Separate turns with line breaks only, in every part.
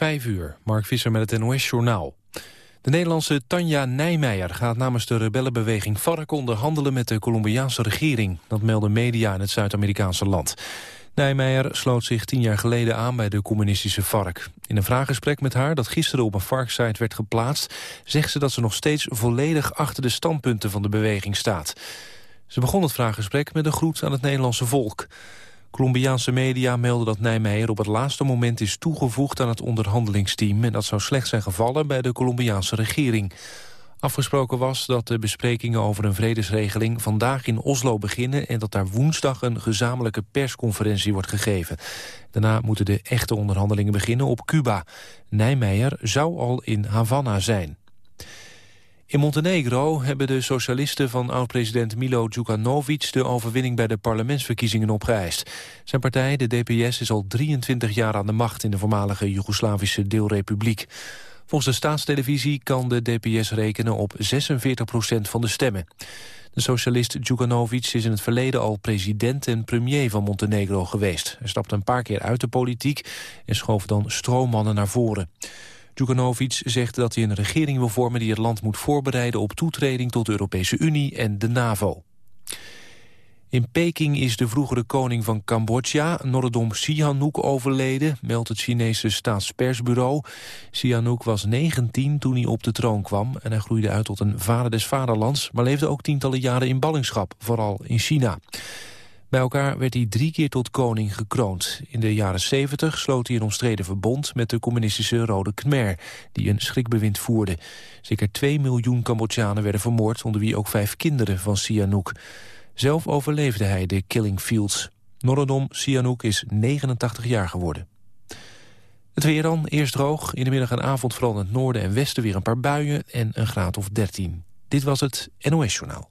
Vijf uur, Mark Visser met het NOS-journaal. De Nederlandse Tanja Nijmeijer gaat namens de rebellenbeweging FARC onderhandelen met de Colombiaanse regering. Dat melden media in het Zuid-Amerikaanse land. Nijmeijer sloot zich tien jaar geleden aan bij de communistische FARC. In een vraaggesprek met haar dat gisteren op een FARC-site werd geplaatst... zegt ze dat ze nog steeds volledig achter de standpunten van de beweging staat. Ze begon het vraaggesprek met een groet aan het Nederlandse volk. Colombiaanse media melden dat Nijmeijer op het laatste moment is toegevoegd aan het onderhandelingsteam... en dat zou slecht zijn gevallen bij de Colombiaanse regering. Afgesproken was dat de besprekingen over een vredesregeling vandaag in Oslo beginnen... en dat daar woensdag een gezamenlijke persconferentie wordt gegeven. Daarna moeten de echte onderhandelingen beginnen op Cuba. Nijmeijer zou al in Havana zijn. In Montenegro hebben de socialisten van oud-president Milo Djukanovic... de overwinning bij de parlementsverkiezingen opgeëist. Zijn partij, de DPS, is al 23 jaar aan de macht... in de voormalige Joegoslavische deelrepubliek. Volgens de staatstelevisie kan de DPS rekenen op 46 procent van de stemmen. De socialist Djukanovic is in het verleden al president en premier van Montenegro geweest. Hij stapte een paar keer uit de politiek en schoof dan stroommannen naar voren. Djukanovic zegt dat hij een regering wil vormen die het land moet voorbereiden op toetreding tot de Europese Unie en de NAVO. In Peking is de vroegere koning van Cambodja, Norodom Sihanouk, overleden, meldt het Chinese staatspersbureau. Sihanouk was 19 toen hij op de troon kwam en hij groeide uit tot een vader des vaderlands, maar leefde ook tientallen jaren in ballingschap, vooral in China. Bij elkaar werd hij drie keer tot koning gekroond. In de jaren 70 sloot hij een omstreden verbond met de communistische Rode Khmer, die een schrikbewind voerde. Zeker 2 miljoen Cambodjanen werden vermoord, onder wie ook vijf kinderen van Sihanouk. Zelf overleefde hij de killing fields. Norodom Sihanouk is 89 jaar geworden. Het weer dan, eerst droog, in de middag en avond vooral in het noorden en westen weer een paar buien en een graad of 13. Dit was het NOS Journaal.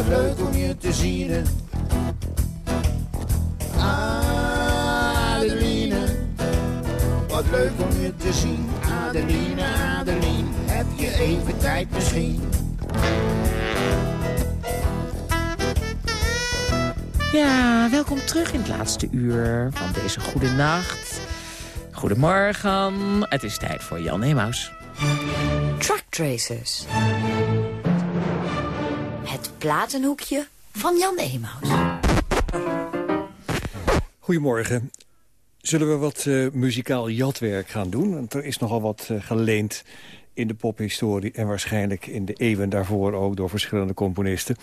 Wat leuk om je te zien. Adeline, wat leuk om je te zien. Adeline, Adeline, heb je even tijd misschien?
Ja, welkom terug in het laatste uur van deze goede nacht. Goedemorgen, het is tijd voor Jan Emaus.
Truck Tracers. Het platenhoekje van Jan Emaus.
Goedemorgen. Zullen we wat eh, muzikaal jatwerk gaan doen? Want er is nogal wat eh, geleend in de pophistorie... en waarschijnlijk in de eeuwen daarvoor ook door verschillende componisten.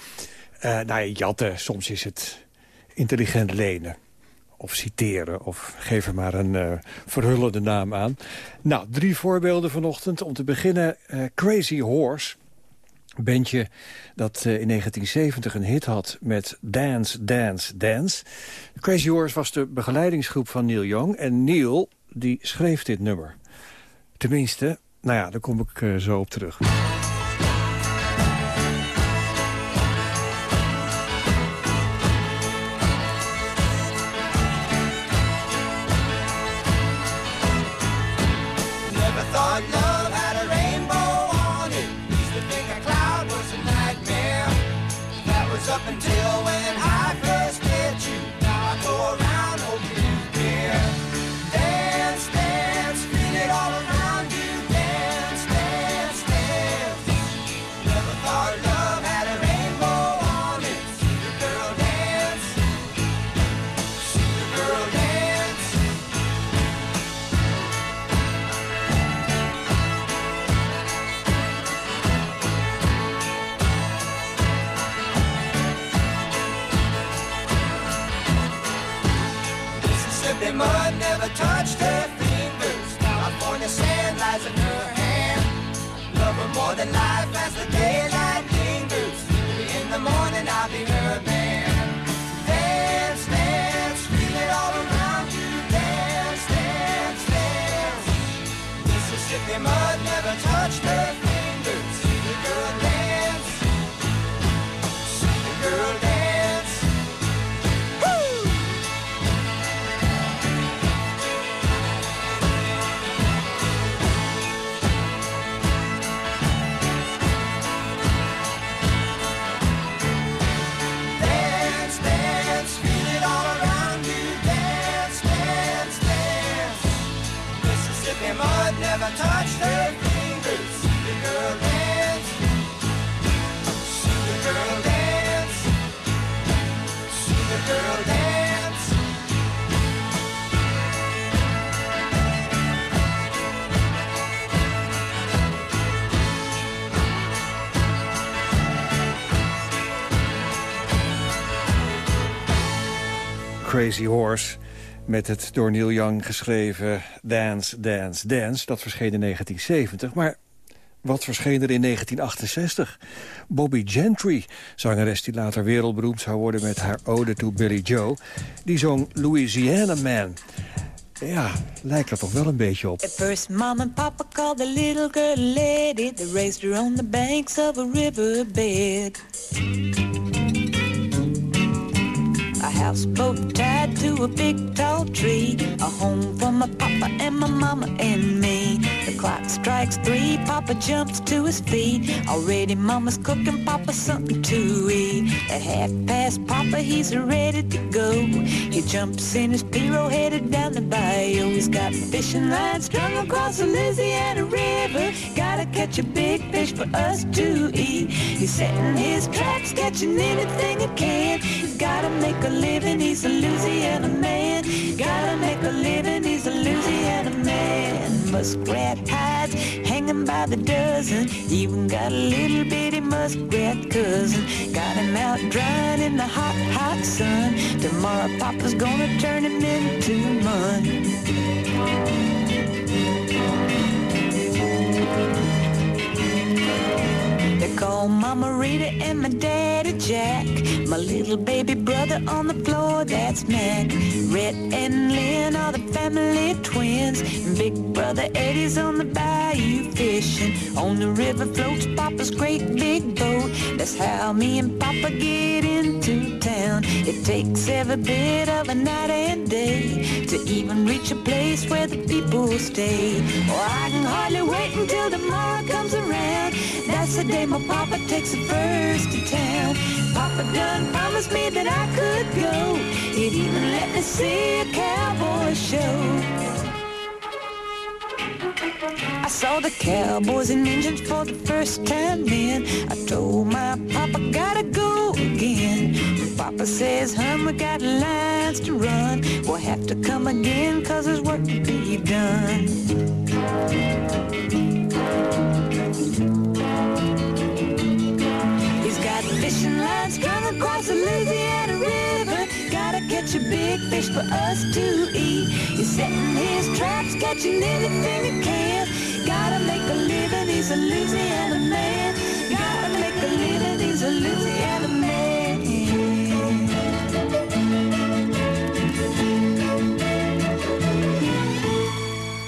Eh nou ja, jatten, soms is het intelligent lenen. Of citeren, of geef er maar een verhullende naam aan. Nou, drie voorbeelden vanochtend. Om te beginnen Crazy Horse. Bandje dat eh, in 1970 een hit had met Dance, Dance, Dance. Crazy Horse was de begeleidingsgroep van Neil Young. En Neil, die schreef dit nummer. Tenminste, nou ja, daar kom ik eh, zo op terug.
touch me.
Crazy Horse met het door Neil Young geschreven Dance, Dance, Dance. Dat verscheen in 1970, maar wat verscheen er in 1968? Bobby Gentry, zangeres die later wereldberoemd zou worden... met haar ode to Billy Joe, die zong Louisiana Man. Ja, lijkt er toch wel een beetje op.
The raised her on the banks of a. Houseboat tied to a big tall tree. A home for my papa and my mama and me. The clock strikes three, papa jumps to his feet. Already mama's cooking papa something to eat. At half past papa, he's ready to go. He jumps in his Piro headed down the bayou. He's got fishing lines strung across the Louisiana River. Gotta catch a big fish for us to eat. He's setting his traps, catching anything he can. Gotta make a living, he's a Louisiana man. Gotta make a living, he's a Louisiana man. Muskrat hides hanging by the dozen. Even got a little bitty muskrat cousin. Got him out drying in the hot, hot sun. Tomorrow Papa's gonna turn him into mud. Call Mama Rita and my daddy Jack. My little baby brother on the floor, that's Mac. Rhett and Lynn are the family twins. And Big brother Eddie's on the bayou fishing. On the river floats Papa's great big boat. That's how me and Papa get into town. It takes every bit of a night and day to even reach a place where the people stay. Oh, I can hardly wait until tomorrow comes around. That's the day my papa takes the first to town. Papa done promised me that I could go. He'd even let me see a cowboy show. I saw the cowboys and Indians for the first time then. I told my papa, gotta go again. Papa says, hun, we got lines to run. We'll have to come again, cause there's work to be done. Lines strung across the Louisiana River. Gotta catch a big fish for us to eat. He's setting his traps, catching anything he can. Gotta make a living, he's a Louisiana man. Gotta make a living, he's a Louisiana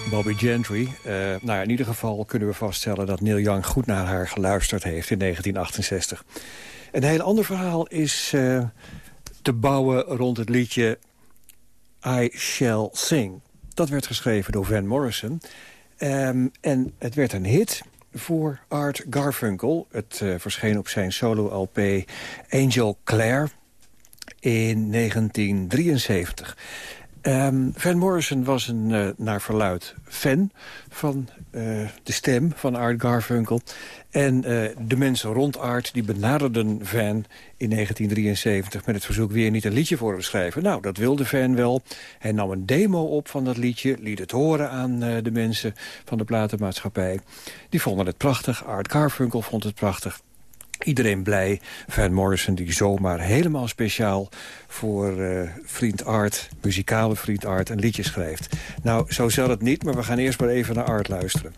Bobby Gentry. Eh, nou ja, in ieder geval kunnen we vaststellen dat Neil Young goed naar haar geluisterd heeft in 1968. Een heel ander verhaal is eh, te bouwen rond het liedje I Shall Sing. Dat werd geschreven door Van Morrison. Ehm, en het werd een hit voor Art Garfunkel. Het eh, verscheen op zijn solo-LP Angel Clare in 1973. Ehm, Van Morrison was een, eh, naar verluid fan van eh, de stem van Art Garfunkel. En eh, de mensen rond Art die benaderden Van in 1973... met het verzoek weer niet een liedje voor hem schrijven. Nou, dat wilde Van wel. Hij nam een demo op van dat liedje, liet het horen aan de mensen van de platenmaatschappij. Die vonden het prachtig, Art Garfunkel vond het prachtig.
Iedereen blij. Van Morrison die zomaar helemaal speciaal voor uh, vriend Art, muzikale vriend Art, een liedje schrijft. Nou, zo zal het niet, maar we gaan eerst maar even naar Art luisteren.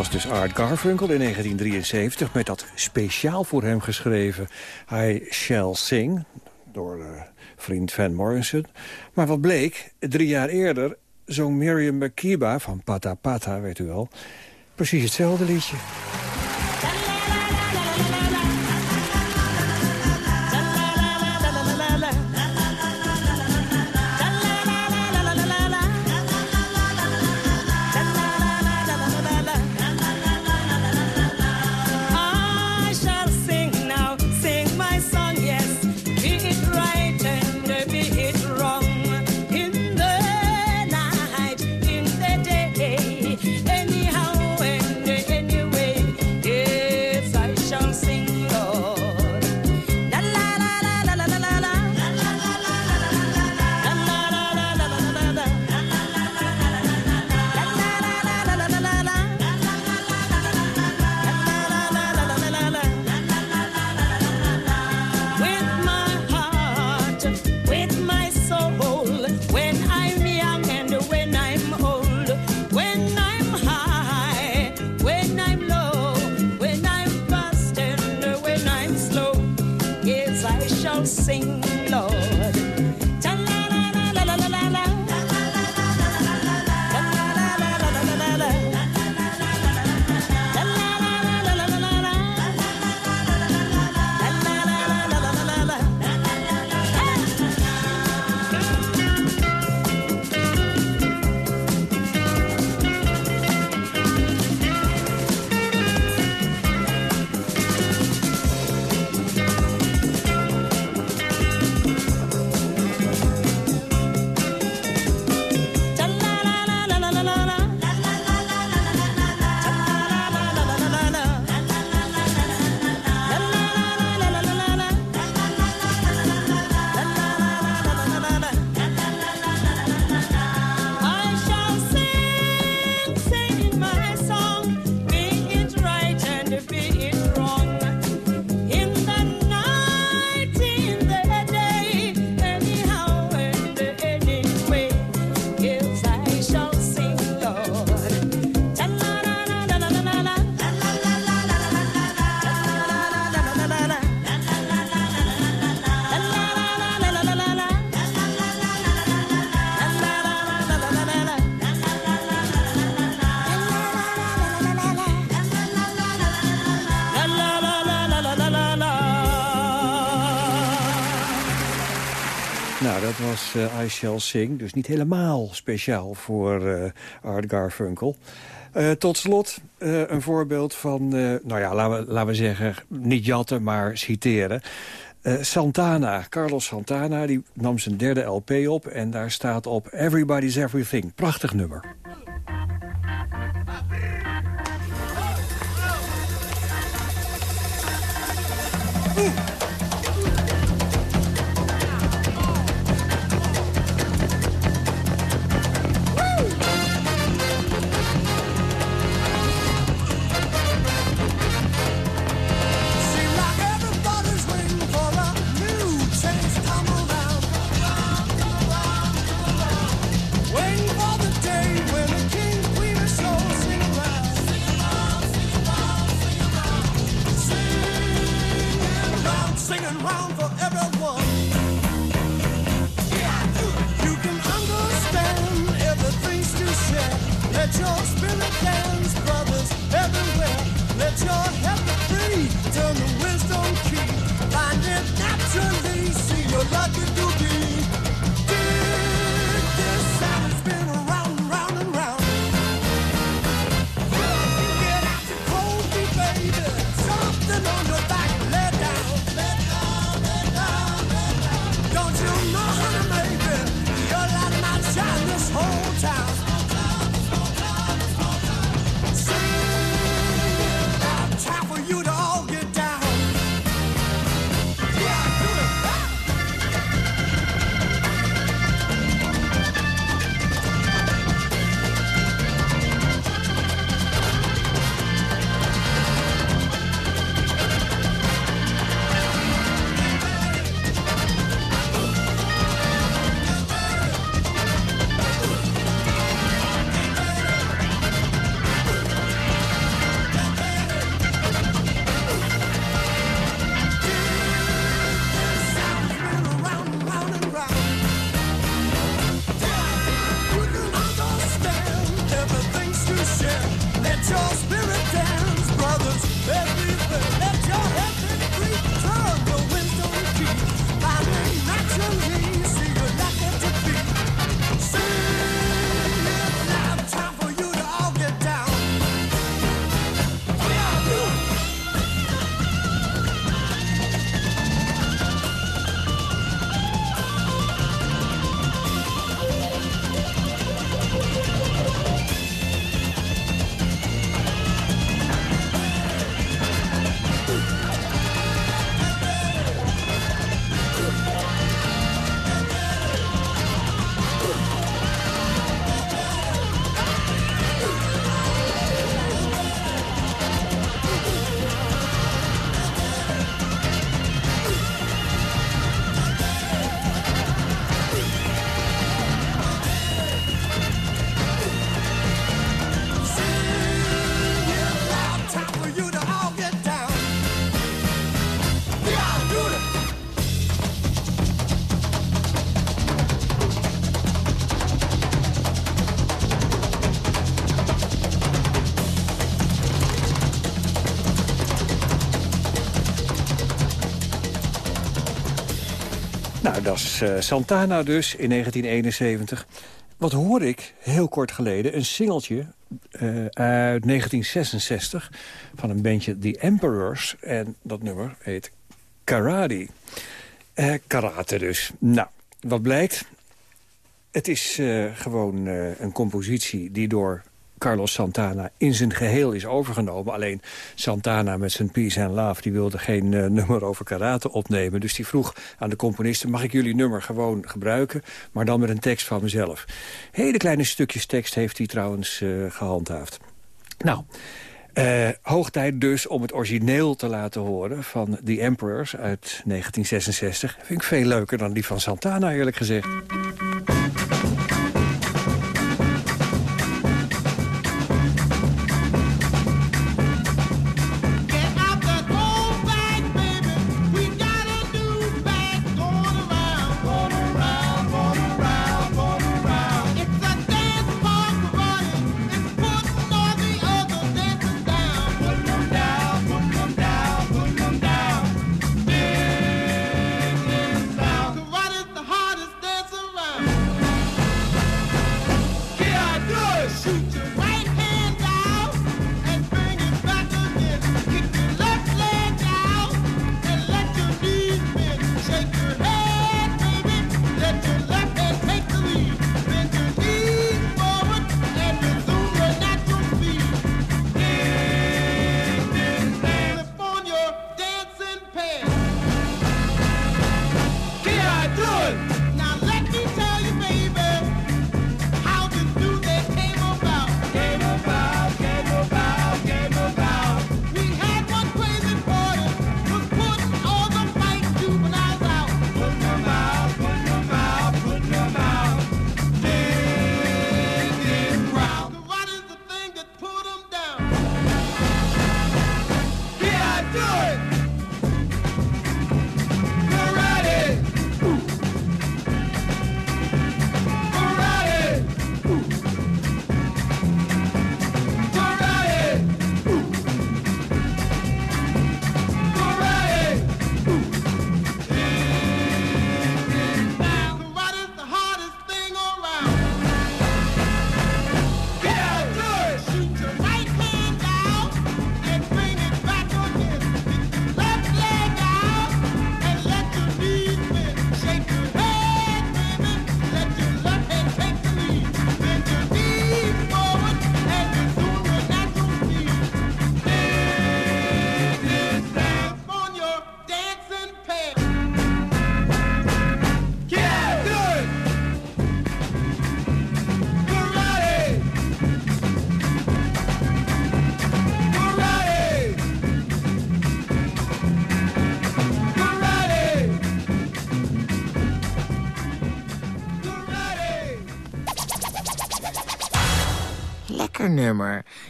was dus Art Garfunkel in 1973 met dat speciaal voor hem geschreven I Shall Sing door eh, vriend Van Morrison. Maar wat bleek, drie jaar eerder zong Miriam Makeba van Pata Pata, weet u wel, precies hetzelfde liedje.
I shall sing, Lord.
Was eh, I Shall Sing. Dus niet helemaal speciaal voor eh, Art Garfunkel. Eh, tot slot een voorbeeld van, nou ja, laten we, laten we zeggen... niet jatten, maar citeren. Santana, Carlos Santana, die nam zijn derde LP op... en daar staat op Everybody's Everything. Prachtig nummer. Dat eh, Santana dus in 1971. Wat hoor ik heel kort geleden? Een singeltje eh, uit 1966 van een bandje The Emperors. En dat nummer heet Karate. Eh, karate dus. Nou, wat blijkt? Het is gewoon een compositie die door Carlos Santana in zijn geheel is overgenomen. Alleen Santana met zijn Peace and Love... die wilde geen eh, nummer over karate opnemen. Dus die vroeg aan de componisten... mag ik jullie nummer gewoon gebruiken, maar dan met een tekst van mezelf. Hele kleine stukjes tekst heeft hij trouwens eh, gehandhaafd. Nou, eh, hoog tijd dus om het origineel te laten horen van The Emperors uit 1966. Vind ik veel leuker dan die van Santana, eerlijk gezegd.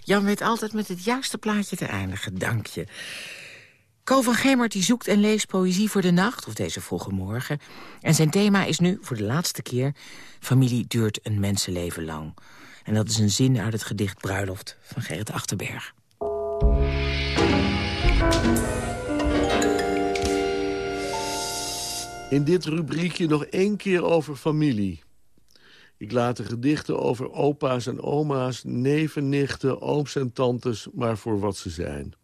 Jan weet altijd met het juiste plaatje te eindigen. Dank je. Ko van Gemert die zoekt en leest poëzie voor de nacht, of deze vroege morgen. En zijn thema is nu, voor de laatste keer... familie duurt een mensenleven lang. En dat is een zin uit het gedicht Bruiloft van Gerrit Achterberg.
In dit rubriekje nog één keer over familie. Ik laat de gedichten over opa's en oma's, neven, nichten, ooms en tantes... maar voor wat ze zijn.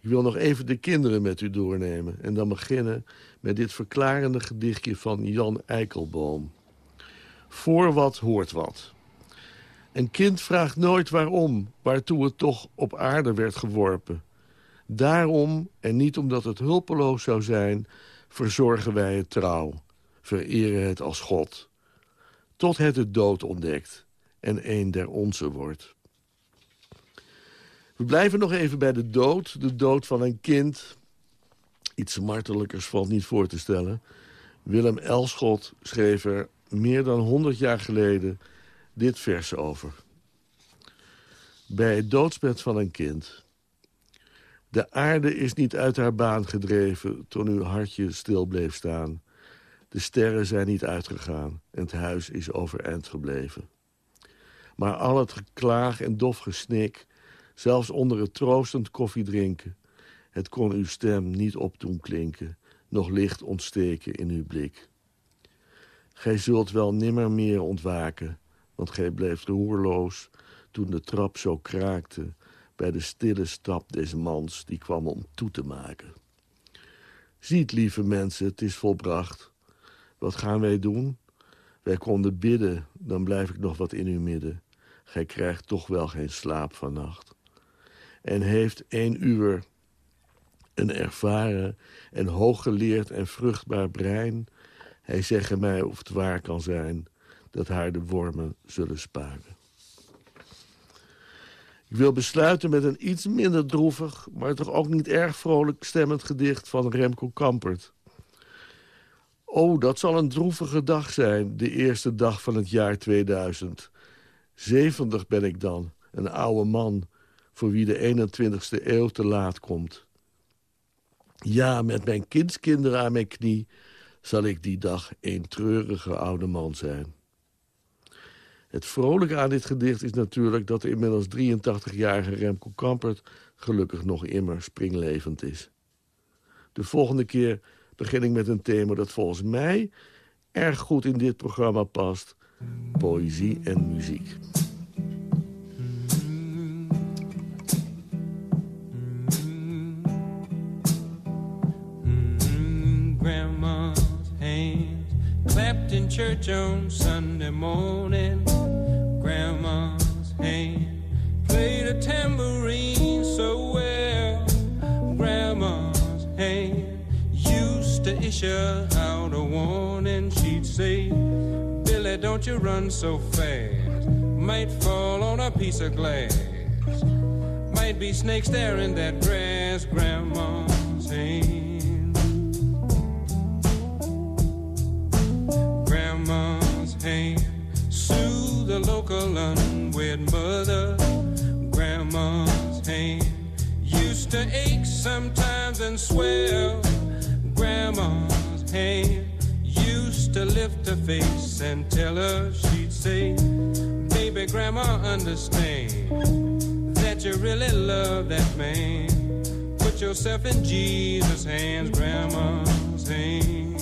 Ik wil nog even de kinderen met u doornemen... en dan beginnen met dit verklarende gedichtje van Jan Eikelboom. Voor wat hoort wat. Een kind vraagt nooit waarom, waartoe het toch op aarde werd geworpen. Daarom, en niet omdat het hulpeloos zou zijn, verzorgen wij het trouw. Vereren het als God. Tot het de dood ontdekt en een der onze wordt. We blijven nog even bij de dood. De dood van een kind. Iets martelijkers valt niet voor te stellen. Willem Elschot schreef er meer dan 100 jaar geleden dit vers over. Bij het doodsbed van een kind. De aarde is niet uit haar baan gedreven toen uw hartje stil bleef staan. De sterren zijn niet uitgegaan en het huis is overeind gebleven. Maar al het geklaag en dof gesnik, zelfs onder het troostend koffiedrinken... het kon uw stem niet op doen klinken, nog licht ontsteken in uw blik. Gij zult wel nimmer meer ontwaken, want gij bleef roerloos... toen de trap zo kraakte bij de stille stap des mans die kwam om toe te maken. Ziet, lieve mensen, het is volbracht. Wat gaan wij doen? Wij konden bidden, dan blijf ik nog wat in uw midden. Gij krijgt toch wel geen slaap vannacht. En heeft een uur een ervaren en hooggeleerd en vruchtbaar brein... hij zeggen mij of het waar kan zijn dat haar de wormen zullen sparen. Ik wil besluiten met een iets minder droevig... maar toch ook niet erg vrolijk stemmend gedicht van Remco Kampert. Oh, dat zal een droevige dag zijn, de eerste dag van het jaar 2000. Zeventig ben ik dan, een oude man... voor wie de 21ste eeuw te laat komt. Ja, met mijn kindskinderen aan mijn knie... zal ik die dag een treurige oude man zijn. Het vrolijke aan dit gedicht is natuurlijk dat de inmiddels 83-jarige Remco Kampert gelukkig nog immer springlevend is. De volgende keer begin ik met een thema dat volgens mij erg goed in dit programma past. Poëzie en muziek.
Clapped in church on Sunday morning. Grandma's hand played a tambourine issue out a warning. She'd say, Billy, don't you run so fast. Might fall on a piece of glass. Might be snakes there in that grass. Grandma's hand. Grandma's hand soothe the local unwed mother. Grandma's hand used to ache sometimes and swell. Grandma's hand used to lift her face and tell her she'd say, Baby, Grandma, understand that you really love that man. Put yourself in Jesus' hands, Grandma's hand.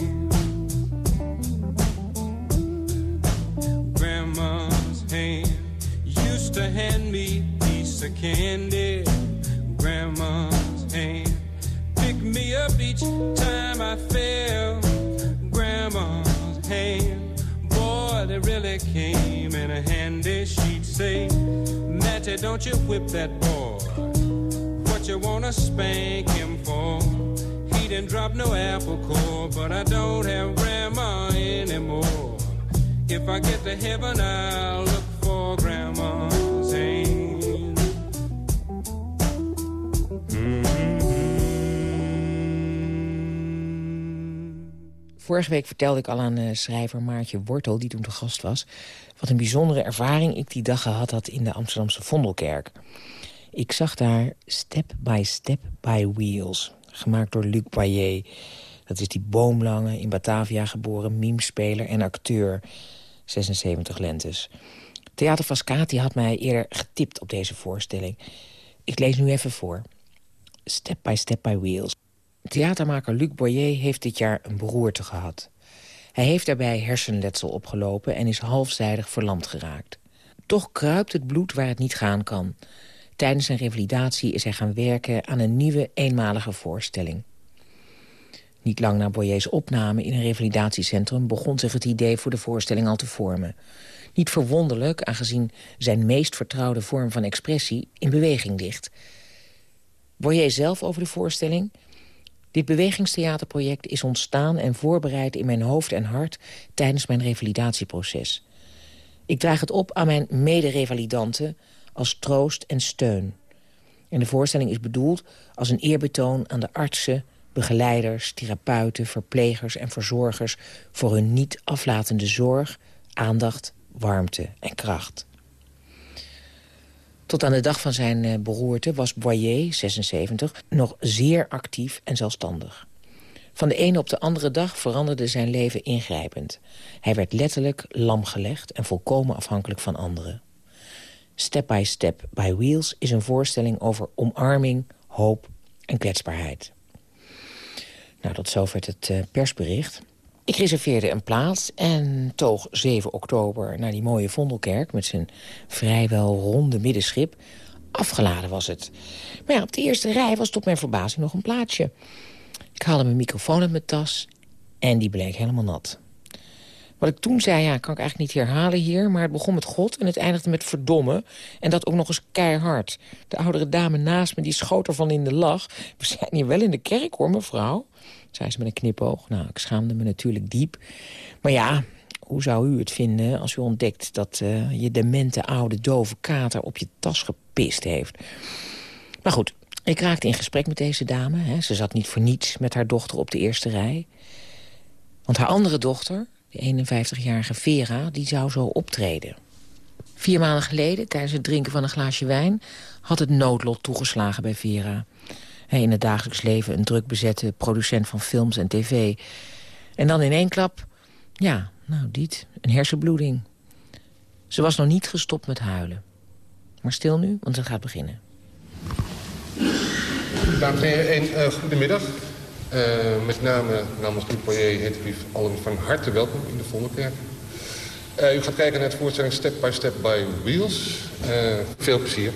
Grandma's hand used to hand me a piece of candy. Grandma's hand me up each time I fell. Grandma's hand, boy, they really came in handy. She'd say, Matty, don't you whip that boy. What you wanna spank him for? He didn't drop no apple core, but I don't have grandma anymore. If I get to heaven, I'll look for grandma's
Vorige week vertelde ik al aan eh, schrijver Maartje Wortel, die toen te gast was... wat een bijzondere ervaring ik die dag gehad had in de Amsterdamse Vondelkerk. Ik zag daar Step by Step by Wheels, gemaakt door Luc Boyer. Dat is die boomlange, in Batavia geboren memespeler en acteur. 76 lentes. Theater Vascati had mij eerder getipt op deze voorstelling. Ik lees nu even voor. Step by Step by Wheels. Theatermaker Luc Boyer heeft dit jaar een beroerte gehad. Hij heeft daarbij hersenletsel opgelopen en is halfzijdig verlamd geraakt. Toch kruipt het bloed waar het niet gaan kan. Tijdens zijn revalidatie is hij gaan werken aan een nieuwe eenmalige voorstelling. Niet lang na Boyers opname in een revalidatiecentrum... begon zich het idee voor de voorstelling al te vormen. Niet verwonderlijk, aangezien zijn meest vertrouwde vorm van expressie... in beweging ligt. Boyer zelf over de voorstelling... Dit bewegingstheaterproject is ontstaan en voorbereid in mijn hoofd en hart... tijdens mijn revalidatieproces. Ik draag het op aan mijn mederevalidanten als troost en steun. En de voorstelling is bedoeld als een eerbetoon aan de artsen begeleiders, therapeuten, verplegers en verzorgers... voor hun niet aflatende zorg, aandacht, warmte en kracht. Tot aan de dag van zijn eh, beroerte was Boyer, 76, nog zeer actief en zelfstandig. Van de ene op de andere dag veranderde zijn leven ingrijpend. Hij werd letterlijk lam gelegd en volkomen afhankelijk van anderen. Step by Step by Wheels is een voorstelling over omarming, hoop en kwetsbaarheid. Nou, tot zover het uh, persbericht. Ik reserveerde een plaats en toog 7 oktober naar die mooie Vondelkerk... met zijn vrijwel ronde middenschip. Afgeladen was het. Maar ja, op de eerste rij was tot mijn verbazing nog een plaatsje. Ik haalde mijn microfoon uit mijn tas en die bleek helemaal nat. Wat ik toen zei, ja, kan ik eigenlijk niet herhalen hier... maar het begon met God en het eindigde met verdomme. En dat ook nog eens keihard. De oudere dame naast me, die schoot ervan in de lach. We zijn hier wel in de kerk, hoor, mevrouw zei ze met een knipoog. Nou, ik schaamde me natuurlijk diep. Maar ja, hoe zou u het vinden als u ontdekt... dat uh, je demente oude dove kater op je tas gepist heeft? Maar goed, ik raakte in gesprek met deze dame. Hè. Ze zat niet voor niets met haar dochter op de eerste rij. Want haar andere dochter, de 51-jarige Vera, die zou zo optreden. Vier maanden geleden, tijdens het drinken van een glaasje wijn... had het noodlot toegeslagen bij Vera in het dagelijks leven een druk bezette producent van films en tv. En dan in één klap, ja, nou dit, een hersenbloeding. Ze was nog niet gestopt met huilen. Maar stil nu, want ze gaat beginnen.
Dames en heren, uh, goedemiddag. Uh, met name namens de Poirier heet u allen van harte welkom in de Vondelkerk. Uh, u gaat kijken naar het voorstelling Step by Step by Wheels. veel plezier.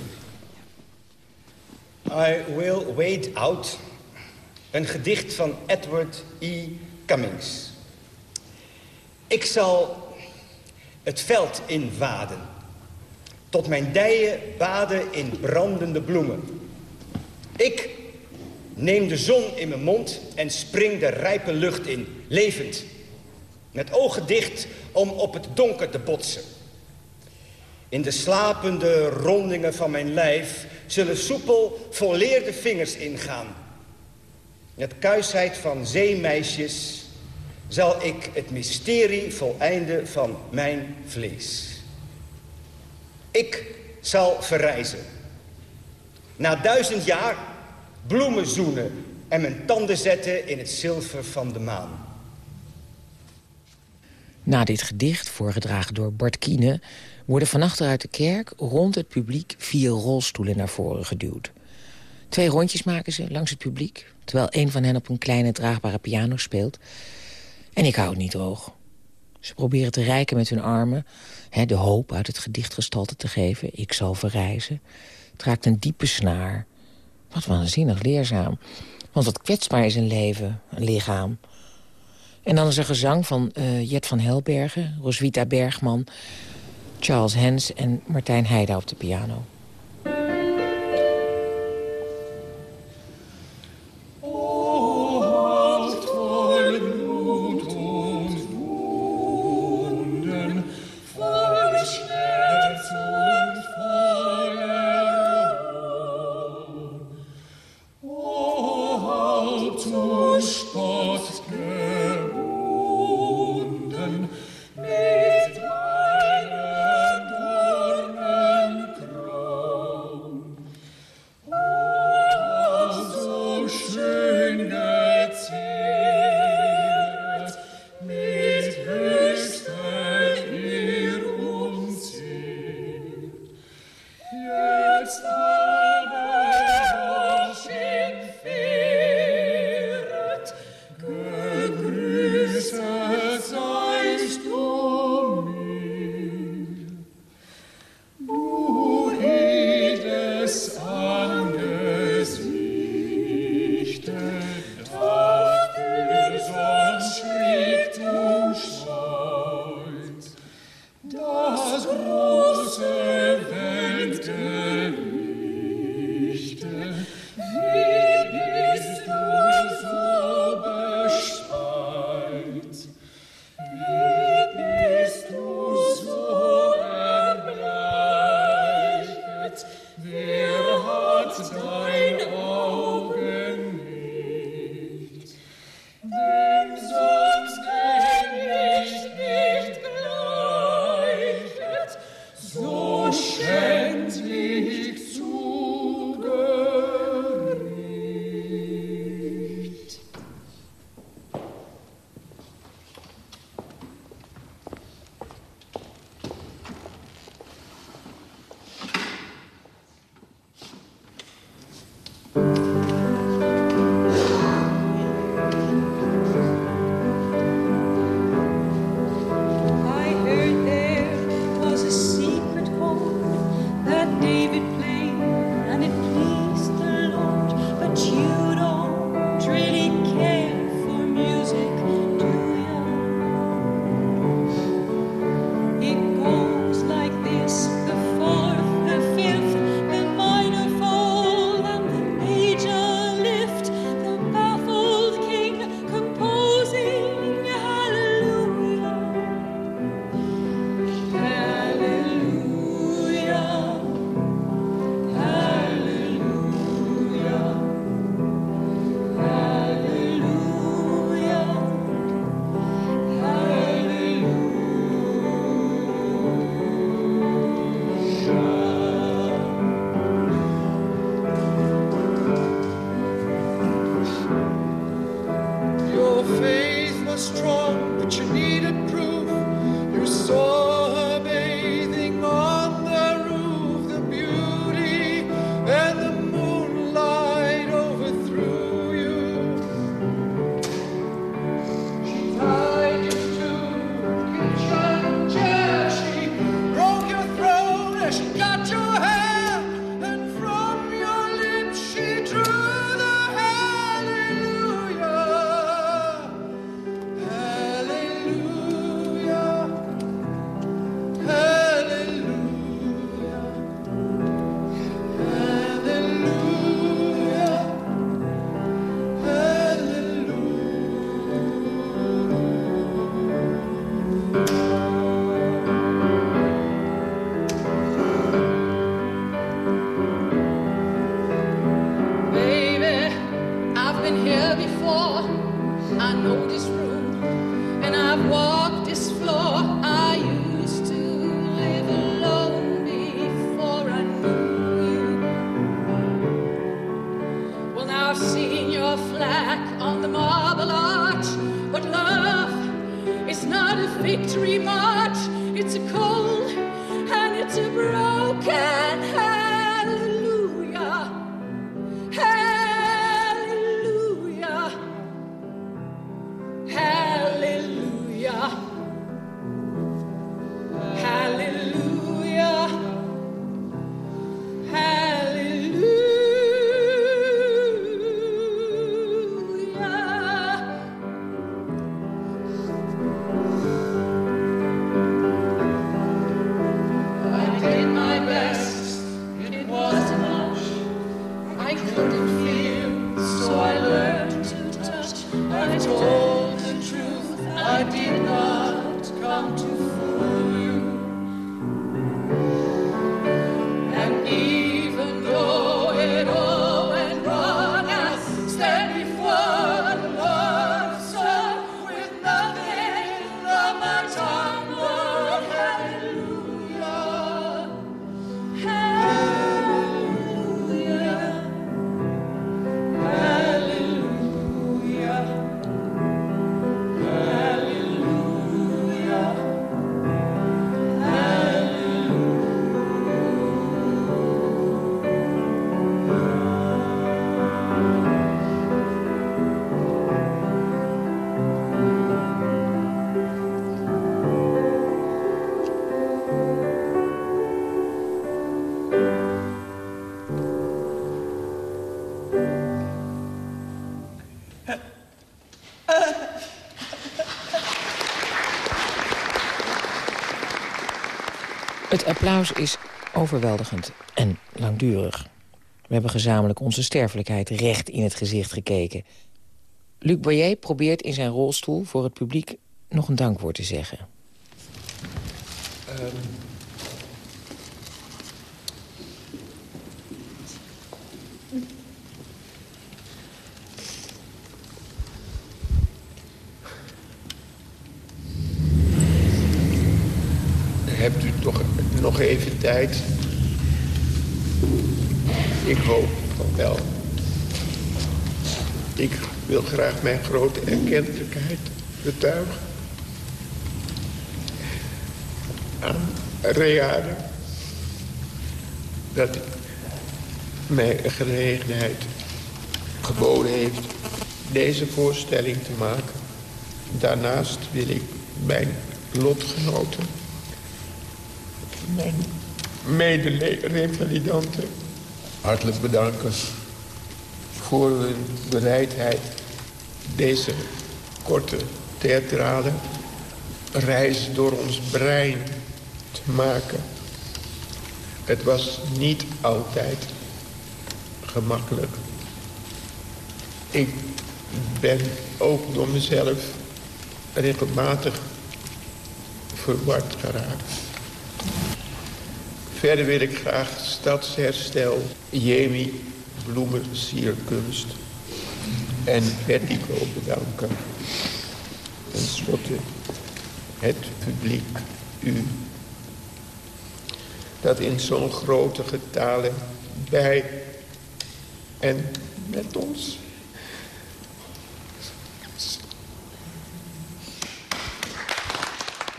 I Will Wade Out. Een gedicht van Edward E. Cummings. Ik zal het veld inwaden. Tot mijn dijen baden in brandende bloemen. Ik neem de zon in mijn mond en spring de rijpe lucht in, levend. Met ogen dicht om op het donker te botsen. In de slapende rondingen van mijn lijf zullen soepel volleerde vingers ingaan. Met kuisheid van zeemeisjes zal ik het mysterie voleinden van mijn vlees. Ik zal verrijzen. Na duizend jaar bloemen zoenen en mijn tanden zetten in het zilver van de maan.
Na dit gedicht, voorgedragen door Bart Kiene worden van achteruit de kerk rond het publiek vier rolstoelen naar voren geduwd. Twee rondjes maken ze langs het publiek, terwijl een van hen op een kleine draagbare piano speelt. En ik hou het niet droog. Ze proberen te rijken met hun armen, hè, de hoop uit het gedicht gestalte te geven. Ik zal verrijzen. Het raakt een diepe snaar. Wat waanzinnig leerzaam. Want wat kwetsbaar is een leven, een lichaam. En dan is er gezang van uh, Jet van Helbergen, Roswitha Bergman... Charles Hens en Martijn Heida op de piano.
a victory march, it's a cold and it's a broken.
Applaus is overweldigend en langdurig. We hebben gezamenlijk onze sterfelijkheid recht in het gezicht gekeken. Luc Boyer probeert in zijn rolstoel voor het publiek nog een dankwoord te zeggen.
Hebt u toch nog even tijd? Ik hoop van wel. Ik wil graag mijn grote erkentelijkheid betuigen. Aan Reade. Dat mij gelegenheid geboden heeft deze voorstelling te maken. Daarnaast wil ik mijn lotgenoten mijn mede-revalidanten hartelijk bedanken voor hun bereidheid deze korte theatrale reis door ons brein te maken. Het was niet altijd gemakkelijk. Ik ben ook door mezelf regelmatig verward geraakt. Verder wil ik graag Stadsherstel, Jemi, Bloemersierkunst en Vertigo bedanken. Ten slotte het publiek, u, dat in zo'n grote getale bij en met ons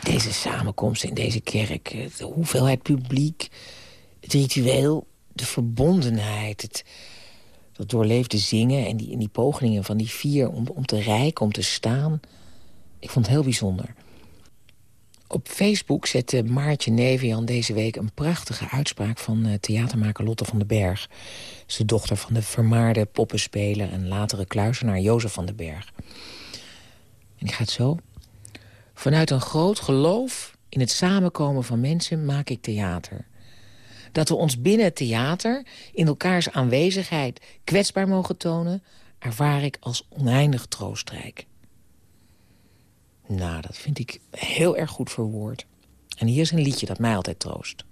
Deze samenkomst in deze kerk, eh, de hoeveelheid publiek... het ritueel, de verbondenheid, het dat doorleefde zingen... en die, en die pogingen van die vier om, om te rijken, om te staan... ik vond het heel bijzonder. Op Facebook zette Maartje Nevian deze week een prachtige uitspraak... van uh, theatermaker Lotte van den Berg. Ze dochter van de vermaarde poppenspeler... en latere kluizenaar Jozef van den Berg. En die gaat zo... Vanuit een groot geloof in het samenkomen van mensen maak ik theater. Dat we ons binnen theater in elkaars aanwezigheid kwetsbaar mogen tonen... ervaar ik als oneindig troostrijk. Nou, dat vind ik heel erg goed verwoord. En hier is een liedje dat mij altijd troost.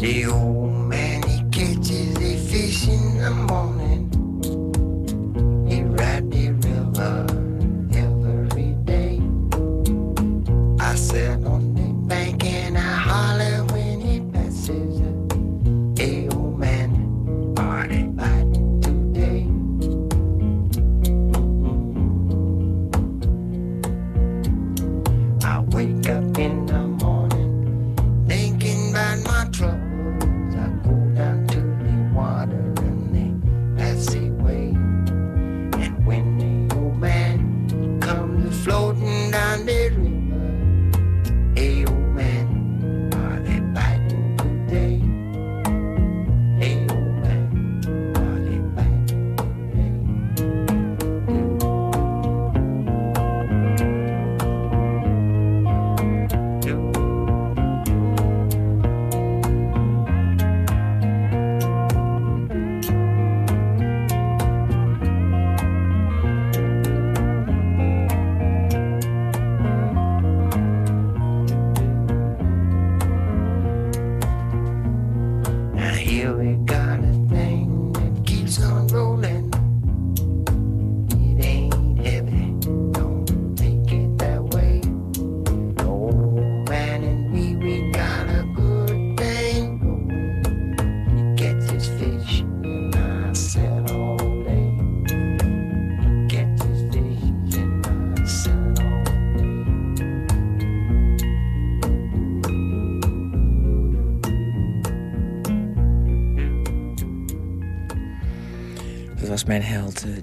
The old man, he catches a fish in the morning.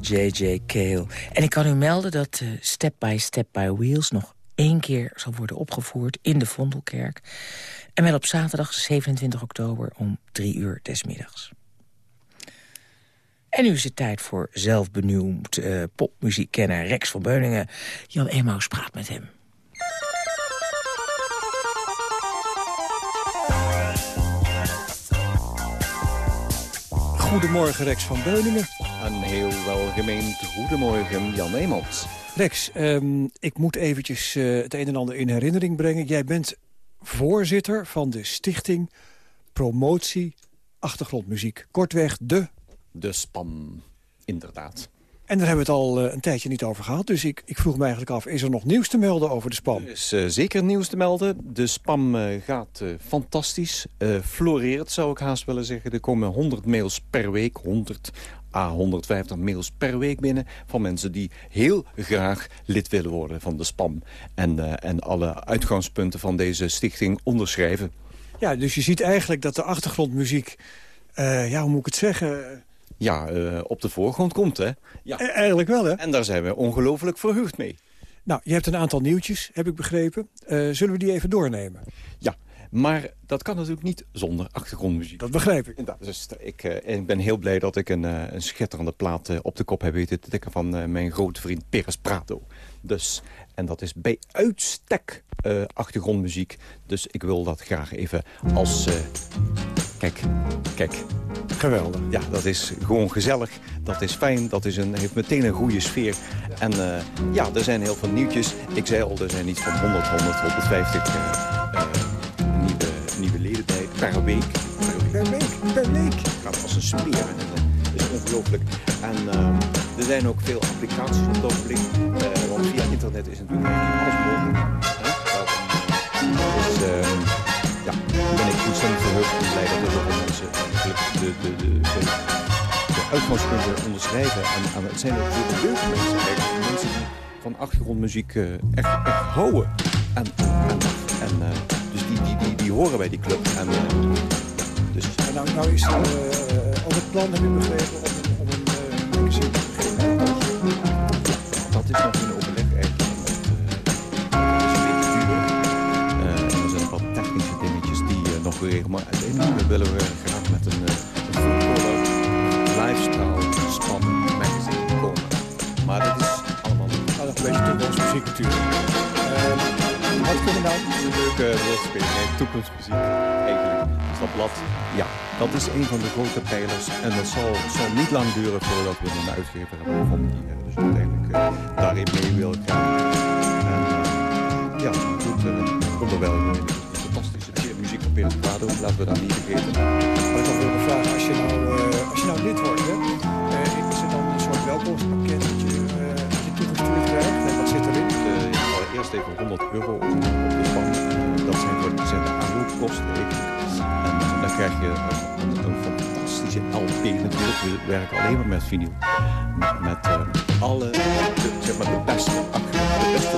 J.J. Cale. En ik kan u melden dat eh, Step by Step by Wheels... nog één keer zal worden opgevoerd in de Vondelkerk. En wel op zaterdag 27 oktober om drie uur des middags. En nu is het tijd voor zelfbenoemd eh, popmuziekkenner Rex van Beuningen. Jan Emaus praat met hem.
Goedemorgen Rex van Beuningen.
Een heel welgemeend goedemorgen, Jan Eenmans.
Rex, ehm, ik moet eventjes eh, het een en ander in herinnering brengen. Jij bent voorzitter van de stichting Promotie Achtergrondmuziek. Kortweg de...
De SPAM, inderdaad.
En daar hebben we het al eh, een tijdje niet over gehad. Dus ik, ik vroeg me eigenlijk af, is er nog nieuws te melden over de SPAM?
Er is eh, zeker nieuws te melden. De spam eh, gaat fantastisch. floreert, zou ik haast willen zeggen. Er komen 100 mails per week, 100 à 150 mails per week binnen... van mensen die heel graag lid willen worden van de spam. En, en alle uitgangspunten van deze stichting onderschrijven.
Ja, dus je ziet eigenlijk dat de achtergrondmuziek... ja, hoe moet ik het zeggen?
Ja, eh, op de voorgrond komt, hè? Ja.
E- eigenlijk wel, hè?
En daar zijn we ongelooflijk verheugd mee.
Nou, je hebt een aantal nieuwtjes, heb ik begrepen. Eh, zullen we die even doornemen?
Ja, maar dat kan natuurlijk niet zonder achtergrondmuziek.
Dat begrijp ik.
Dus ik, eh, ik ben heel blij dat ik een, eh, een schitterende plaat op de kop heb weten te tikken van mijn grote vriend Peres Prato. Dus, en dat is bij uitstek achtergrondmuziek. Dus ik wil dat graag even als... kijk, kijk.
Geweldig.
Ja, dat is gewoon gezellig. Dat is fijn. Dat is een, heeft meteen een goede sfeer. En eh, ja, er zijn heel veel nieuwtjes. Ik zei al, er zijn iets van 100, 100, 150 eh, eh, nieuwe, nieuwe leden bij per week.
Per week, per week.
Het gaat als een speer. Dat is ongelooflijk. En eh, er zijn ook veel applicaties op het ogenblik. Eh, want via internet is natuurlijk niet alles mogelijk. Hè? Daarom, dus, verheugd en blij dat er zoveel mensen eigenlijk de, de, de, de, de uitgangspunten onderschrijven. En, en het zijn ook heel leuke mensen, die van achtergrondmuziek eh, echt, echt houden. En, en, en, eh, dus die, die, die, die horen bij die club. En, eh, dus,
En nou, nou is er al het plan, heb ik begrepen, om een, om een magazine te beginnen.
dat is nog in overleg nog. Maar uiteindelijk willen we graag met een, eh, een lifestyle span magazine komen. Maar dat is allemaal
Nou, nog een beetje toekomstmuziek natuurlijk. Eh, wat kunnen we nou?
een leuke woordspeling. Nee, toekomstmuziek eigenlijk. Dus dat blad, ja, dat is een van de grote pijlers. En zal, zal niet lang duren voordat we een uitgever hebben van die eh, dus uiteindelijk eh, daarin mee wil gaan. Prado, laten we dat niet vergeten.
Wat ik nog wilde vragen, als je nou, eh, als je nou lid wordt, hè, eh, is er dan een soort welkomstpakket dat je, dat je toegestuurd krijgt? En wat zit erin?
Eh, je zal eerst even 100 euro op, de. Eh, dat zijn, voor, de aanloopkosten. En dan krijg je een, een, een fantastische LP natuurlijk. We werken alleen maar met vinyl. Met, met alle, de, zeg maar de beste, de beste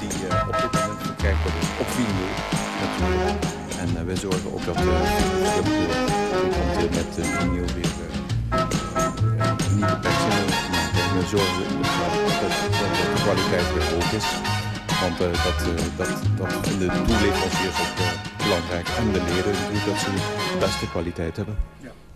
die op dit moment verkrijgbaar is op vinyl. En eh, we zorgen ook dat uh, komt eh, met uh, vinyl weer uh, nieuwe persingen. En we zorgen dat, de kwaliteit weer hoog is. Want dat, dat, dat vinden de toeleveranciers ook belangrijk. En de natuurlijk dat ze de beste kwaliteit hebben.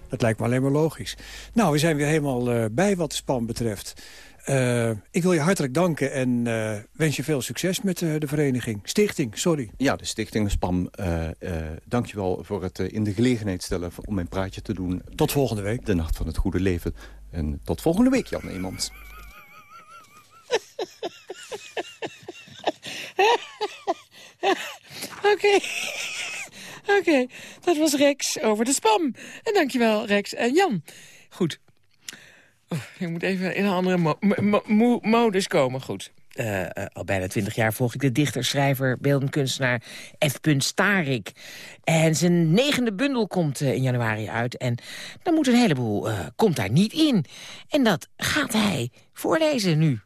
Dat lijkt me alleen maar logisch. Nou, we zijn weer helemaal bij wat de span betreft. Uh, ik wil je hartelijk danken en uh, wens je veel succes met uh, de vereniging. Stichting, sorry.
Ja, de Stichting Spam. dank je wel voor het in de gelegenheid stellen om mijn praatje te doen.
Tot volgende week.
De Nacht van het Goede Leven. En tot volgende week, Jan Eemans.
Oké. Okay. Oké, okay. dat was Rex over de spam. En dankjewel, Rex en Jan. Goed. Ik moet even in een andere mo mo mo modus komen. Goed. Uh, uh, al bijna twintig jaar volg ik de dichter, schrijver, beeldend kunstenaar F. Starik. En zijn negende bundel komt uh, in januari uit. En dan moet een heleboel, komt daar niet in. En dat gaat hij voorlezen nu.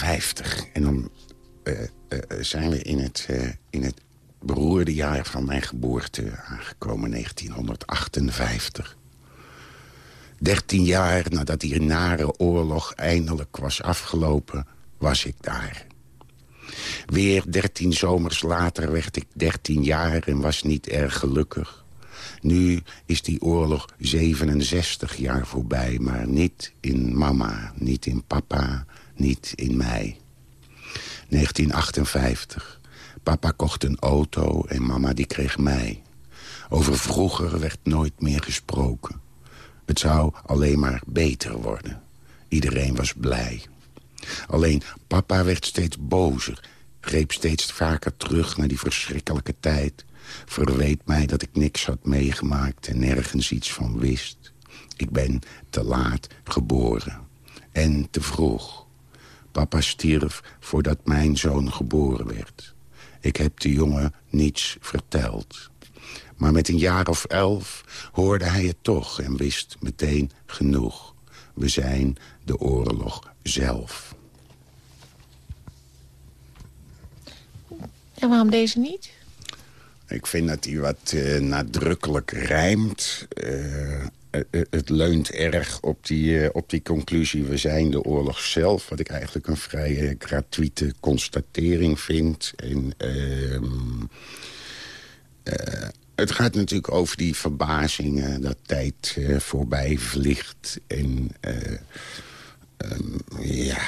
1958. En dan eh, eh, zijn we in het, eh, in het beroerde jaar van mijn geboorte aangekomen, 1958. Dertien jaar nadat die nare oorlog eindelijk was afgelopen, was ik daar. Weer dertien zomers later werd ik dertien jaar en was niet erg gelukkig. Nu is die oorlog 67 jaar voorbij, maar niet in mama, niet in papa, niet in mij. 1958. Papa kocht een auto en mama die kreeg mij. Over vroeger werd nooit meer gesproken. Het zou alleen maar beter worden. Iedereen was blij. Alleen papa werd steeds bozer. Greep steeds vaker terug naar die verschrikkelijke tijd. Verweet mij dat ik niks had meegemaakt en nergens iets van wist. Ik ben te laat geboren. En te vroeg. Papa stierf voordat mijn zoon geboren werd. Ik heb de jongen niets verteld. Maar met een jaar of elf hoorde hij het toch en wist meteen genoeg. We zijn de oorlog zelf.
En waarom deze niet?
Ik vind dat hij wat eh, nadrukkelijk rijmt. Eh, het leunt erg op die, eh, op die conclusie... we zijn de oorlog zelf, wat ik eigenlijk een vrij eh, gratuite constatering vind. En, ehm, eh, het gaat natuurlijk over die verbazing dat tijd eh, voorbij vliegt. En eh, ehm, ja,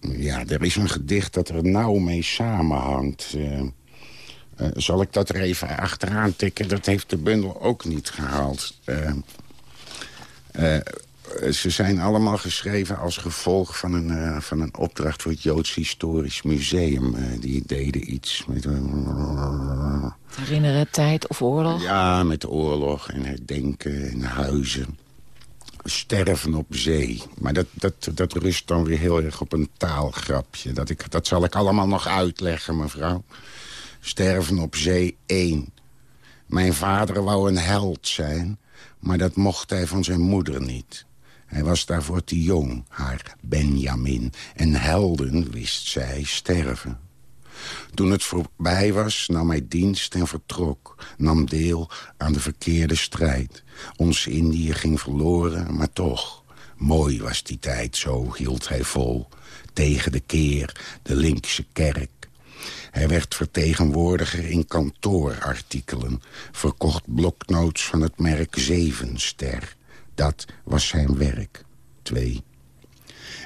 ja, er is een gedicht dat er nauw mee samenhangt... Eh, eh, zal ik dat er even achteraan tikken? Dat heeft de bundel ook niet gehaald. Eh, ze zijn allemaal geschreven als gevolg van een, eh, van een opdracht... voor het Joods Historisch Museum. Eh, die deden iets met...
Herinneren tijd of oorlog?
Ja, met oorlog en herdenken en huizen. Sterven op zee. Maar dat, dat, dat rust dan weer heel erg op een taalgrapje. Dat, ik, dat zal ik allemaal nog uitleggen, mevrouw. Sterven op zee één. Mijn vader wou een held zijn, maar dat mocht hij van zijn moeder niet. Hij was daarvoor te jong, haar Benjamin. En helden, wist zij, sterven. Toen het voorbij was, nam hij dienst en vertrok. Nam deel aan de verkeerde strijd. Ons Indië ging verloren, maar toch. Mooi was die tijd, zo hield hij vol. Tegen de keer, de linkse kerk. Hij werd vertegenwoordiger in kantoorartikelen. Verkocht bloknotes van het merk Zevenster. Dat was zijn werk. Twee.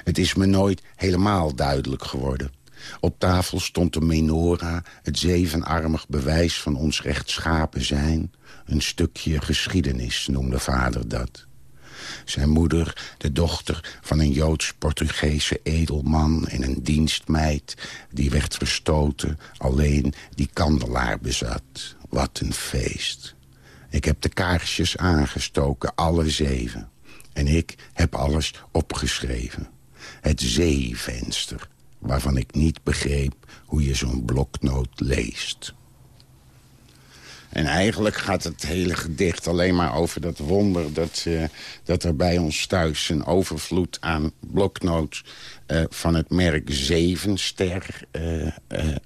Het is me nooit helemaal duidelijk geworden. Op tafel stond de menorah, het zevenarmig bewijs van ons rechtschapen zijn. Een stukje geschiedenis noemde vader dat. Zijn moeder, de dochter van een Joods-Portugese edelman... en een dienstmeid, die werd verstoten, alleen die kandelaar bezat. Wat een feest. Ik heb de kaarsjes aangestoken, alle zeven. En ik heb alles opgeschreven. Het zeevenster, waarvan ik niet begreep hoe je zo'n bloknoot leest. En eigenlijk gaat het hele gedicht alleen maar over dat wonder... dat, eh, dat er bij ons thuis een overvloed aan bloknotes... eh, van het merk Zevenster eh,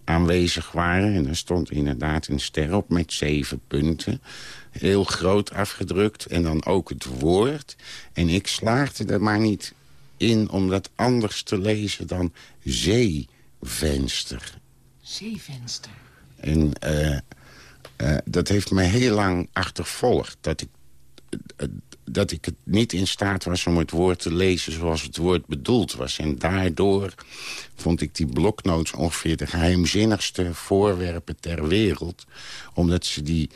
aanwezig waren. En er stond inderdaad een ster op met zeven punten. Heel groot afgedrukt. En dan ook het woord. En ik slaagde er maar niet in om dat anders te lezen dan zeevenster.
Zeevenster.
En eh, eh, dat heeft me heel lang achtervolgd. Dat ik, eh, dat ik het niet in staat was om het woord te lezen zoals het woord bedoeld was. En daardoor vond ik die bloknotes ongeveer de geheimzinnigste voorwerpen ter wereld. Omdat ze die,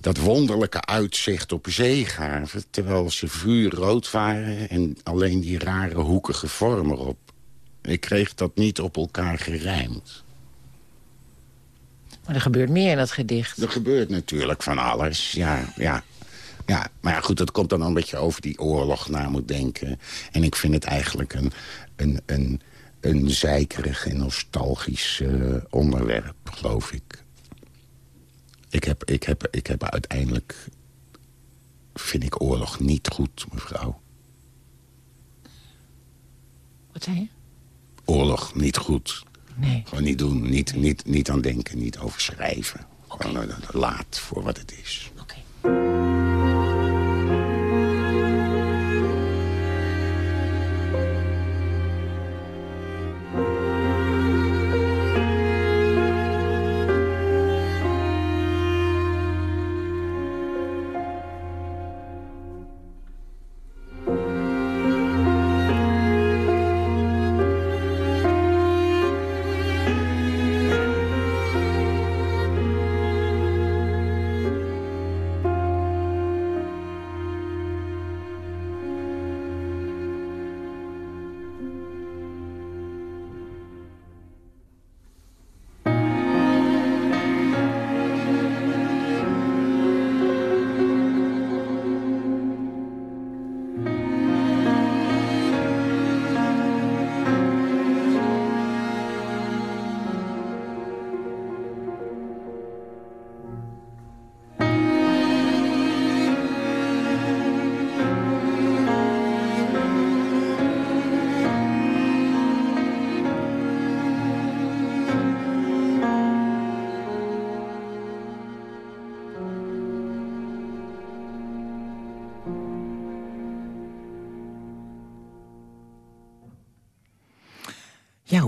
dat wonderlijke uitzicht op zee gaven... terwijl ze vuurrood waren en alleen die rare hoekige vorm erop. Ik kreeg dat niet op elkaar gerijmd.
Maar er gebeurt meer in dat gedicht.
Er gebeurt natuurlijk van alles, ja, ja. Ja, maar ja, goed, dat komt dan omdat je over die oorlog na moet denken. En ik vind het eigenlijk een, een, een, een zeikerig en nostalgisch eh, onderwerp, geloof ik. Ik heb, ik, heb, ik heb uiteindelijk... vind ik oorlog niet goed, mevrouw.
Wat zei je?
Oorlog, niet goed.
Nee.
Gewoon niet doen, niet, niet, niet aan denken, niet over schrijven. Gewoon eh, laat voor wat het is.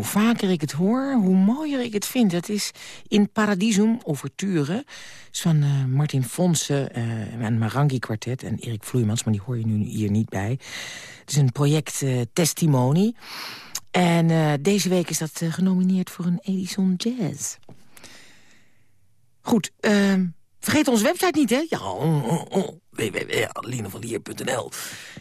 Hoe vaker ik het hoor, hoe mooier ik het vind. Het is in Paradisum Overture. is van eh, Martin Fonsen eh en Marangi Quartet en Erik Vloeimans... maar die hoor je nu hier niet bij. Het is een project eh, Testimony. En deze week is dat genomineerd voor een Edison Jazz. Goed, ehm, vergeet onze website niet, hè? Ja, oh. www.adelinevalier.nl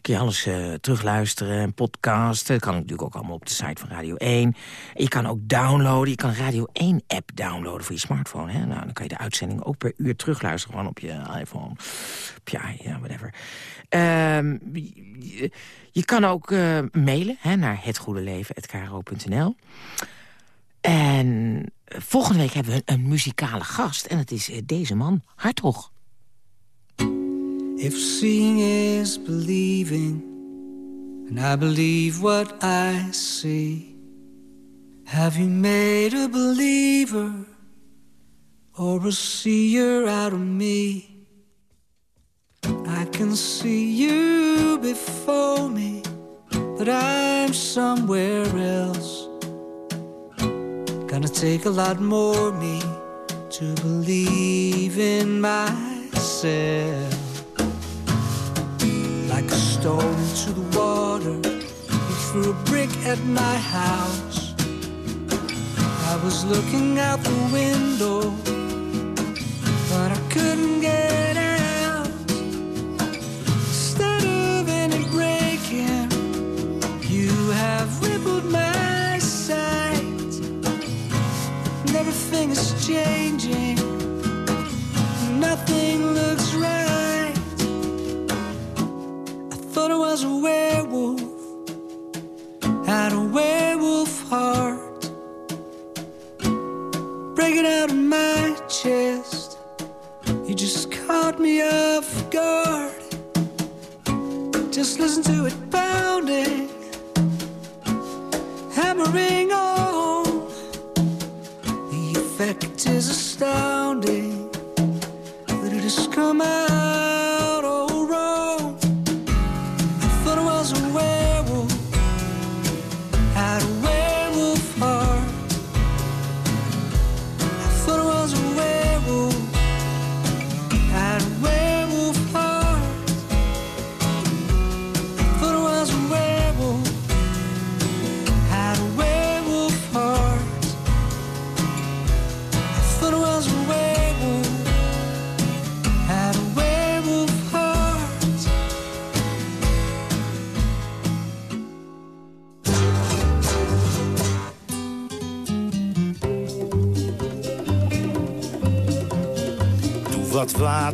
Kun je alles eh, terugluisteren en podcasten. Dat kan natuurlijk ook allemaal op de site van Radio 1. Je kan ook downloaden. Je kan Radio 1-app downloaden voor je smartphone. Hè? Nou, dan kan je de uitzending ook per uur terugluisteren. Gewoon op je iPhone. Op je ja, whatever. Ehm, je, kan ook eh, mailen hè, naar hetgoedeleven.kro.nl. En eh, volgende week hebben we een, een muzikale gast. En dat is deze man, Hartog.
If seeing is believing, and I believe what I see, have you made a believer or a seer out of me? I can see you before me, but I'm somewhere else. Gonna take a lot more me to believe in myself. A stone into the water, you threw a brick at my house. I was looking out the window, but I couldn't get out. Instead of any breaking, you have rippled my sight. And everything is changing. Nothing looks right. Was a werewolf, had a werewolf heart. Break it out of my chest. You just caught me off guard. Just listen to it pounding, hammering on. The effect is astounding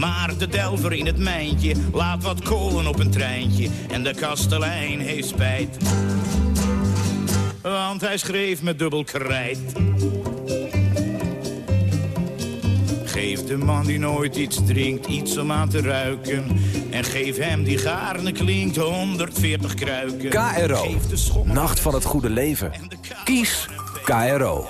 Maar de delver in het mijntje laat wat kolen op een treintje. En de kastelein heeft spijt. Want hij schreef met dubbel krijt. Geef de man die nooit iets drinkt, iets om aan te ruiken. En geef hem die gaarne klinkt 140 kruiken.
KRO. Nacht van het goede leven. Kies KRO.